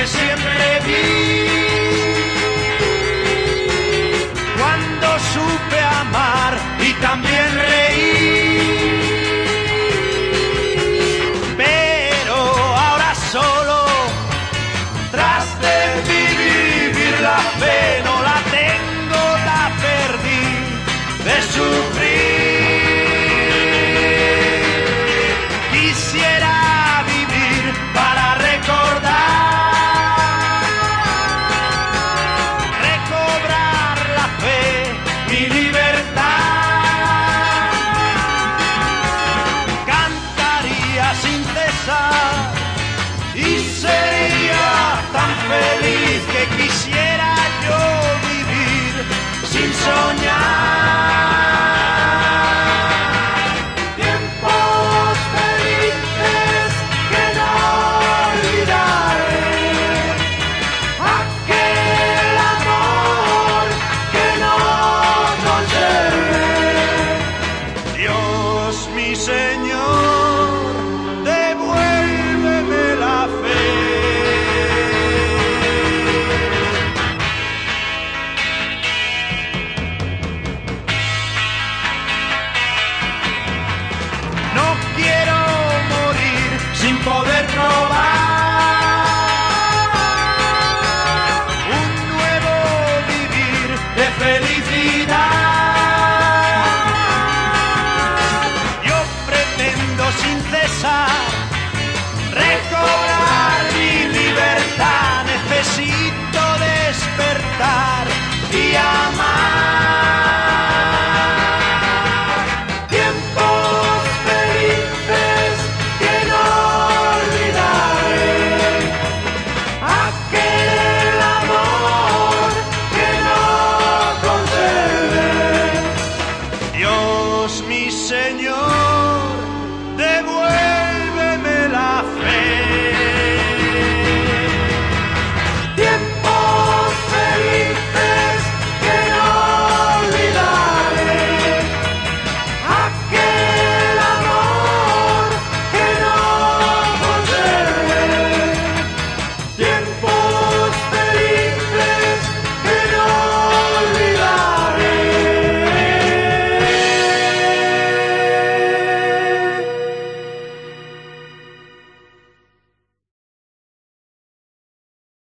que siempre vi. Cuando supe amar y también soñar. felicidad. Yo pretendo sin cesar recobrar. Mi Señor.